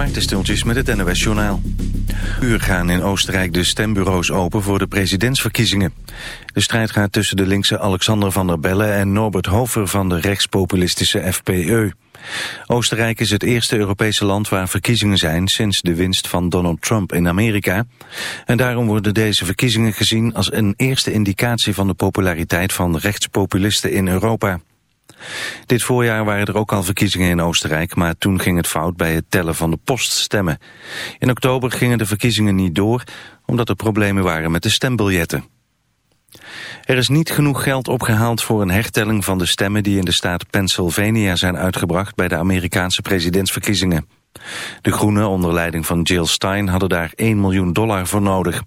Maarten Stultjes met het NOS Journaal. Uur gaan in Oostenrijk de stembureaus open voor de presidentsverkiezingen. De strijd gaat tussen de linkse Alexander van der Bellen en Norbert Hofer van de rechtspopulistische FPE. Oostenrijk is het eerste Europese land waar verkiezingen zijn sinds de winst van Donald Trump in Amerika. En daarom worden deze verkiezingen gezien als een eerste indicatie van de populariteit van rechtspopulisten in Europa. Dit voorjaar waren er ook al verkiezingen in Oostenrijk, maar toen ging het fout bij het tellen van de poststemmen. In oktober gingen de verkiezingen niet door, omdat er problemen waren met de stembiljetten. Er is niet genoeg geld opgehaald voor een hertelling van de stemmen die in de staat Pennsylvania zijn uitgebracht bij de Amerikaanse presidentsverkiezingen. De Groenen onder leiding van Jill Stein hadden daar 1 miljoen dollar voor nodig.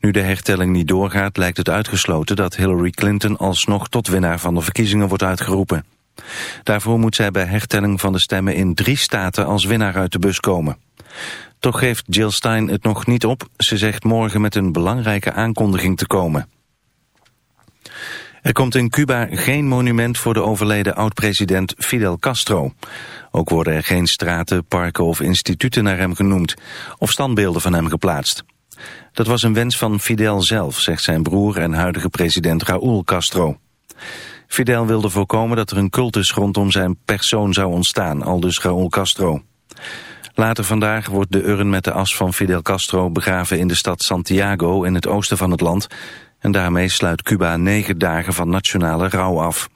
Nu de hertelling niet doorgaat lijkt het uitgesloten dat Hillary Clinton alsnog tot winnaar van de verkiezingen wordt uitgeroepen. Daarvoor moet zij bij hertelling van de stemmen in drie staten als winnaar uit de bus komen. Toch geeft Jill Stein het nog niet op. Ze zegt morgen met een belangrijke aankondiging te komen. Er komt in Cuba geen monument voor de overleden oud-president Fidel Castro. Ook worden er geen straten, parken of instituten naar hem genoemd, of standbeelden van hem geplaatst. Dat was een wens van Fidel zelf, zegt zijn broer en huidige president Raúl Castro. Fidel wilde voorkomen dat er een cultus rondom zijn persoon zou ontstaan, aldus Raúl Castro. Later vandaag wordt de urn met de as van Fidel Castro begraven in de stad Santiago in het oosten van het land. En daarmee sluit Cuba negen dagen van nationale rouw af.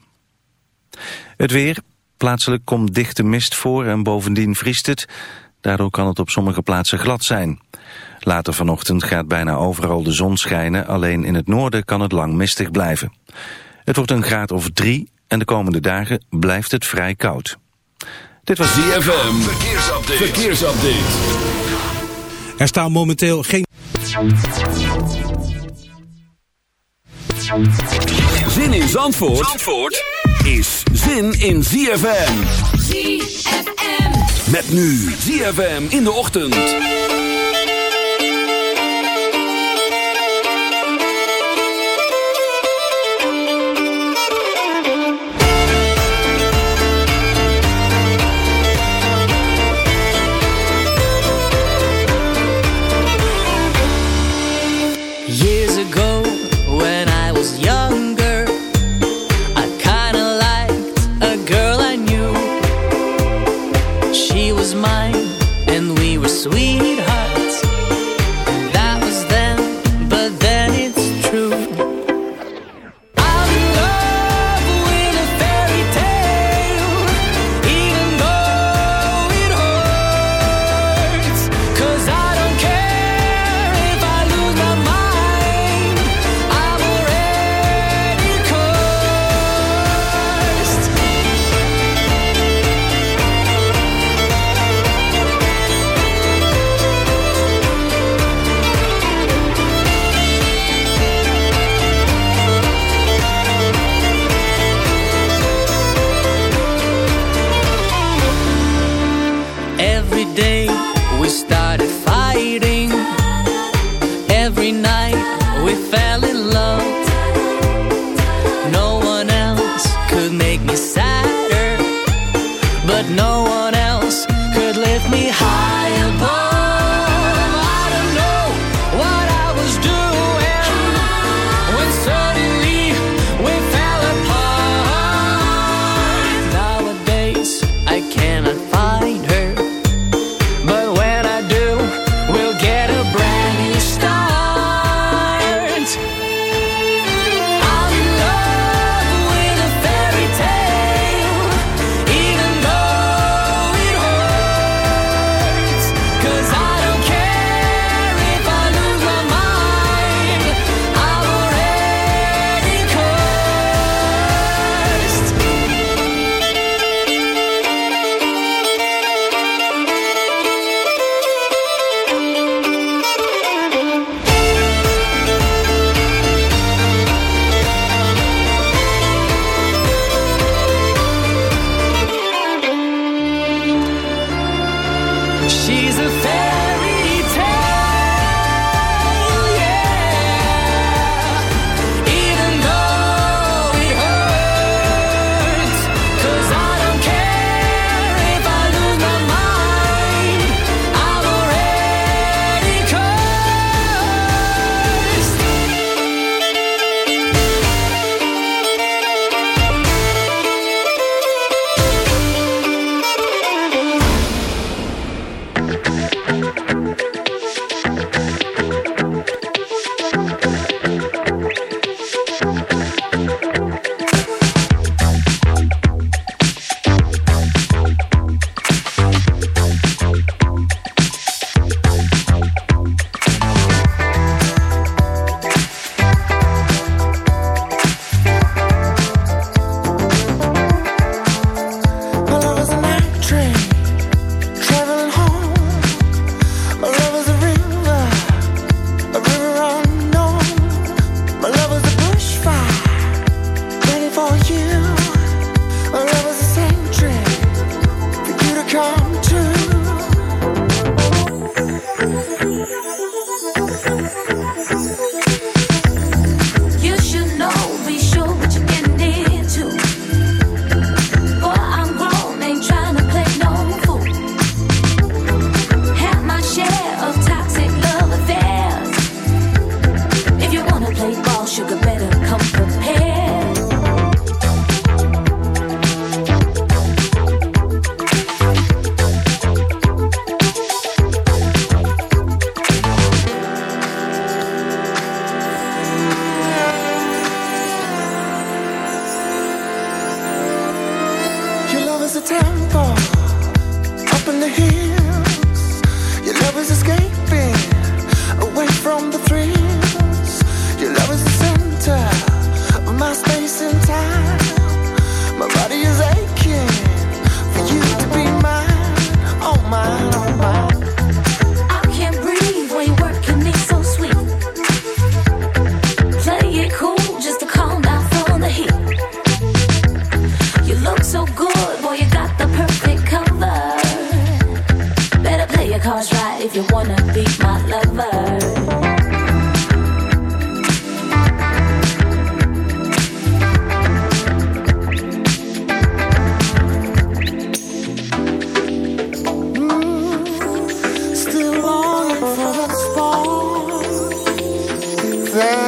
Het weer. Plaatselijk komt dichte mist voor en bovendien vriest het. Daardoor kan het op sommige plaatsen glad zijn. Later vanochtend gaat bijna overal de zon schijnen, alleen in het noorden kan het lang mistig blijven. Het wordt een graad of drie en de komende dagen blijft het vrij koud. Dit was DFM. Verkeersupdate. Verkeersupdate. Er staan momenteel geen... Zin in Zandvoort, Zandvoort is zin in ZFM. ZFM. Met nu ZFM in de ochtend.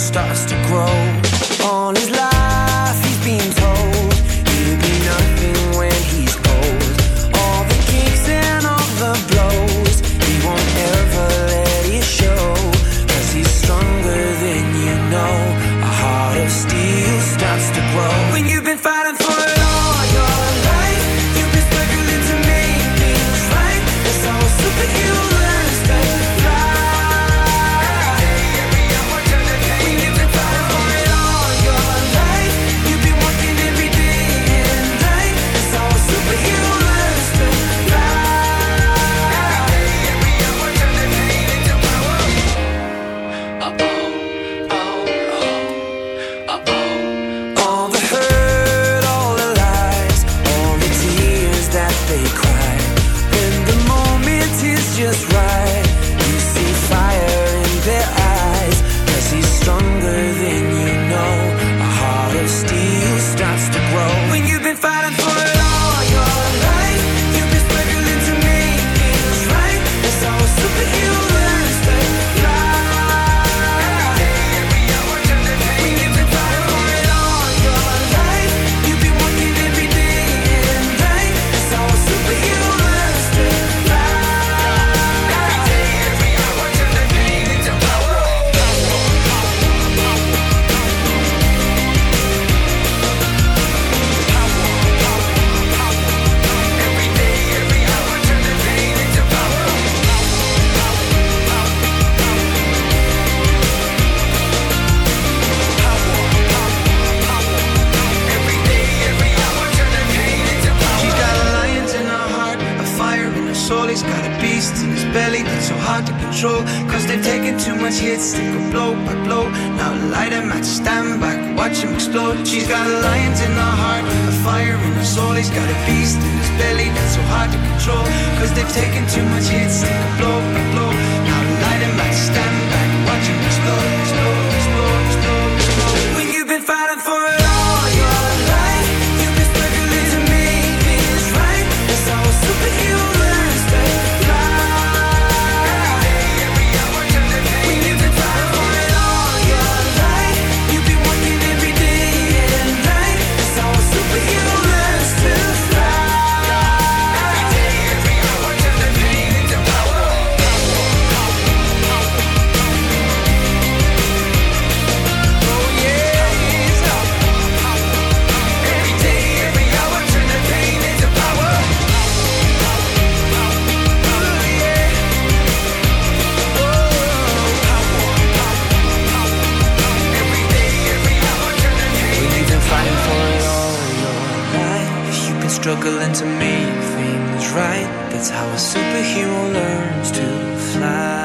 starts to grow. Oh. Soul. He's got a beast in his belly that's so hard to control. Cause they've taken too much hits, they go blow by blow. Now light him at stand back, watch him explode. She's got a lions in her heart, a fire in her soul. He's got a beast in his belly that's so hard to control. Cause they've taken too much hits, they go blow by blow. Struggling to make things right. That's how a superhero learns to fly.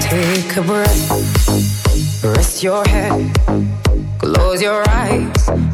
Take a breath, rest your head, close your eyes.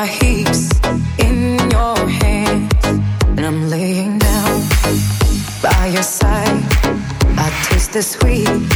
my heat in your hands? And I'm laying down by your side. I taste the sweet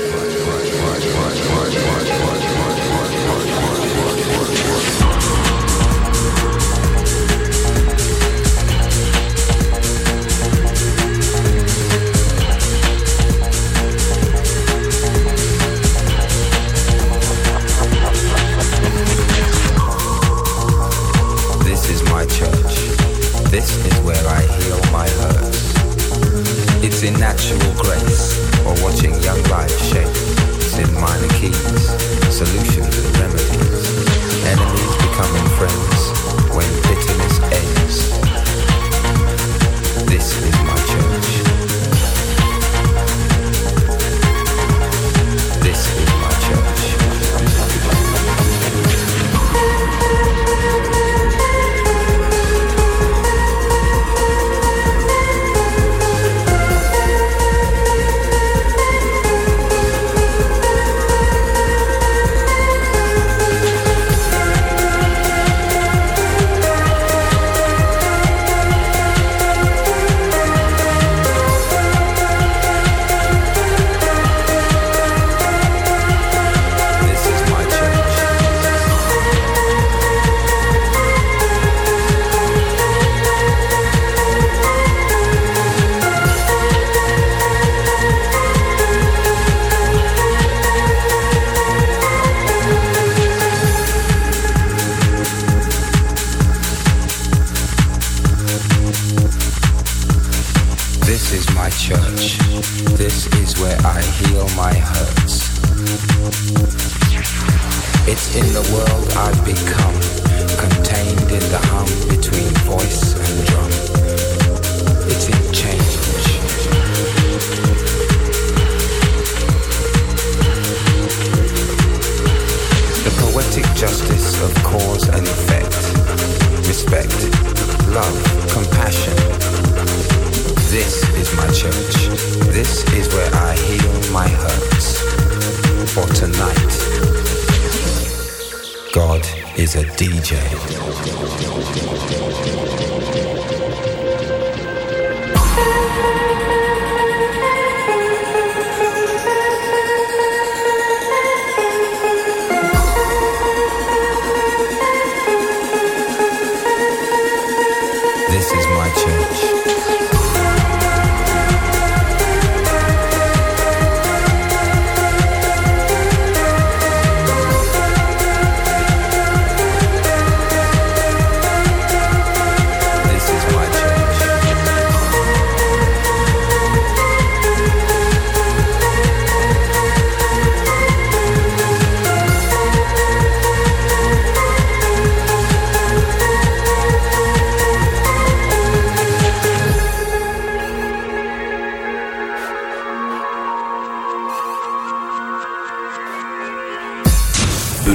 Natural grace or watching young life shape. In minor keys, solutions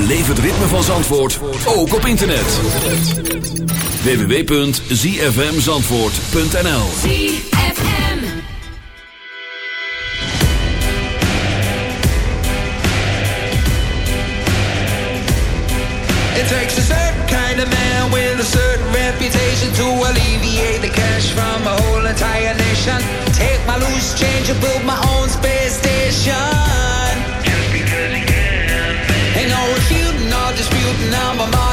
Beleef het ritme van Zandvoort, ook op internet. www.zfmzandvoort.nl ZFM. It takes a certain kind of man with a certain reputation to alleviate the cash from a whole entire nation. Take my loose change and build my own space station.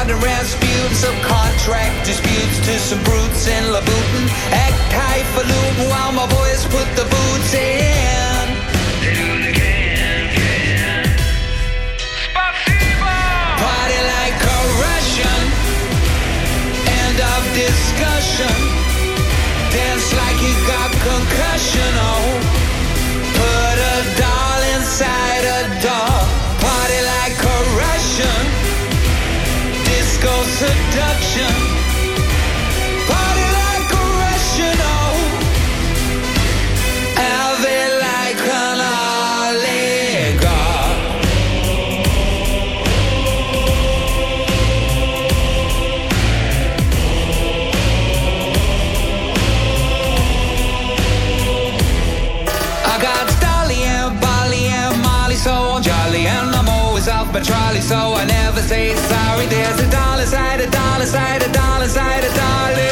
I'm a modern Rasputin. Subcontract disputes to some brutes in Louboutin. Act highfalutin while my boys put the boots in. The game again Party like a Russian. End of discussion. Dance like you got concussion. Oh, seduction. A dollar side, a dolly.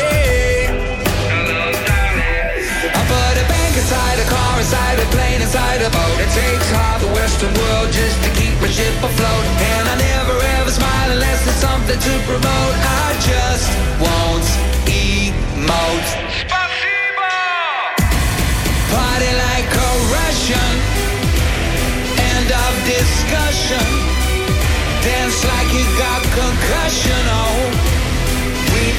I put a bank inside a car, inside a plane, inside a boat. It takes half the Western world just to keep my ship afloat. And I never ever smile unless there's something to promote. I just won't emote. Party like a Russian. End of discussion. Dance like you got concussion. Oh,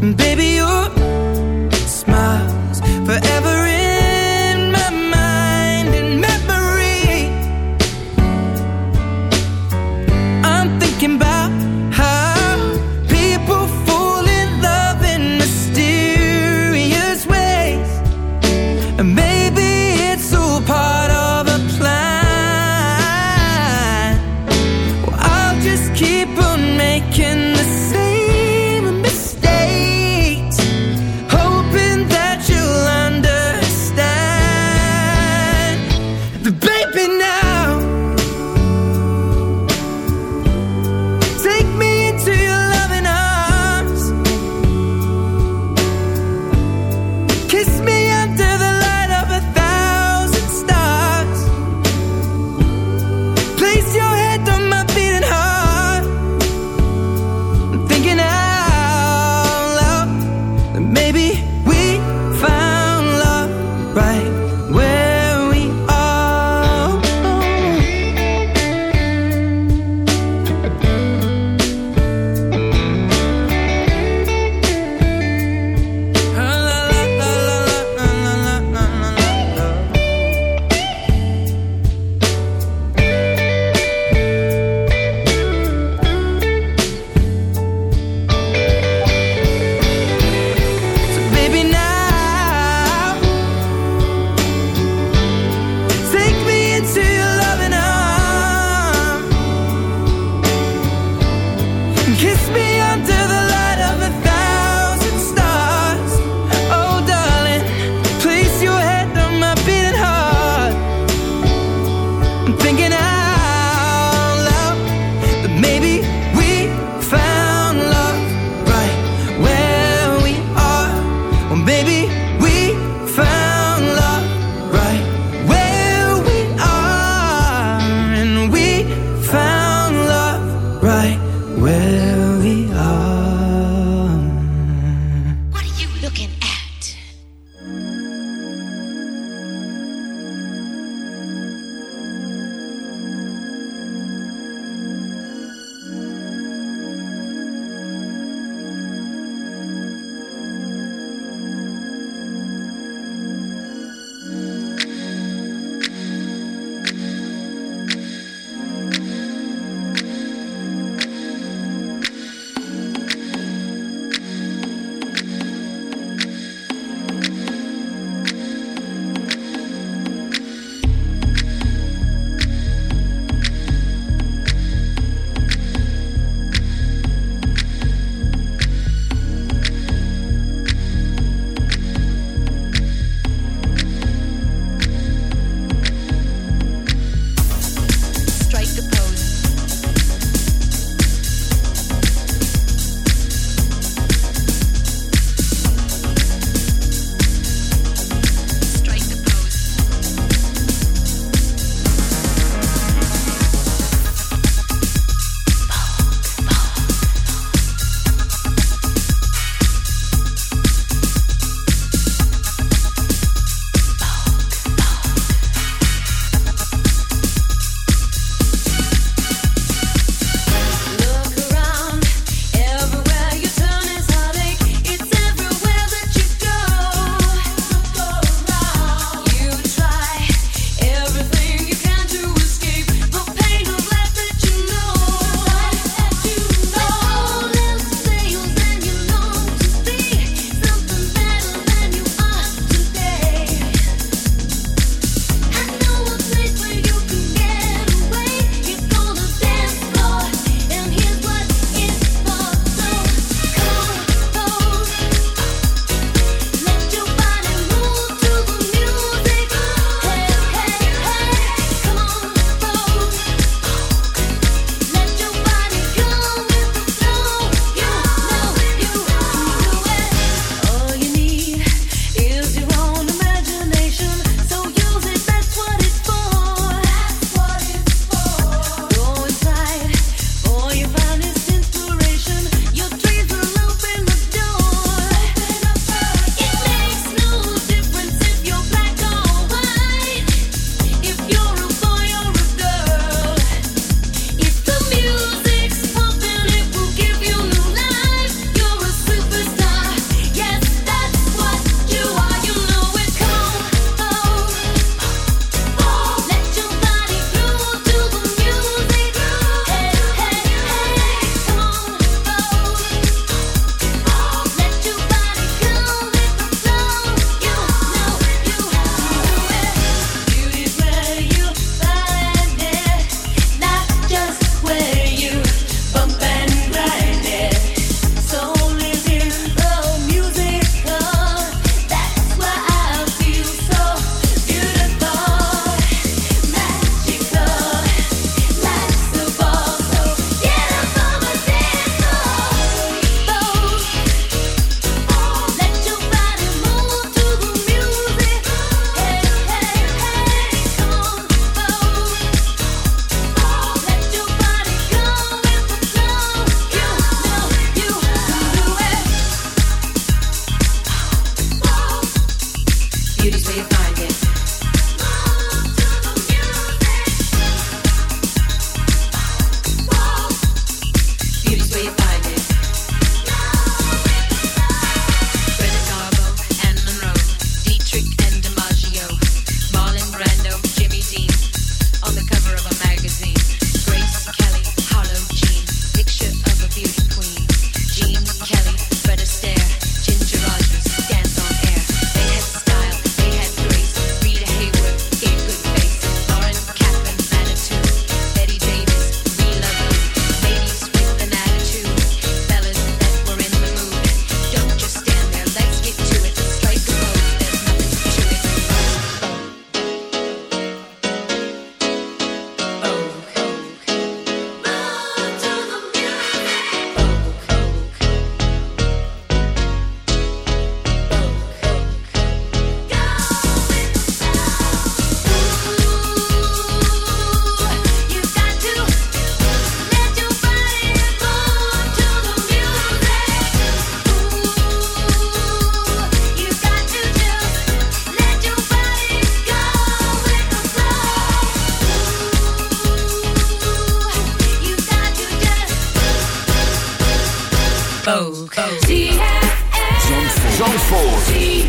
Baby, you're Zandvoort.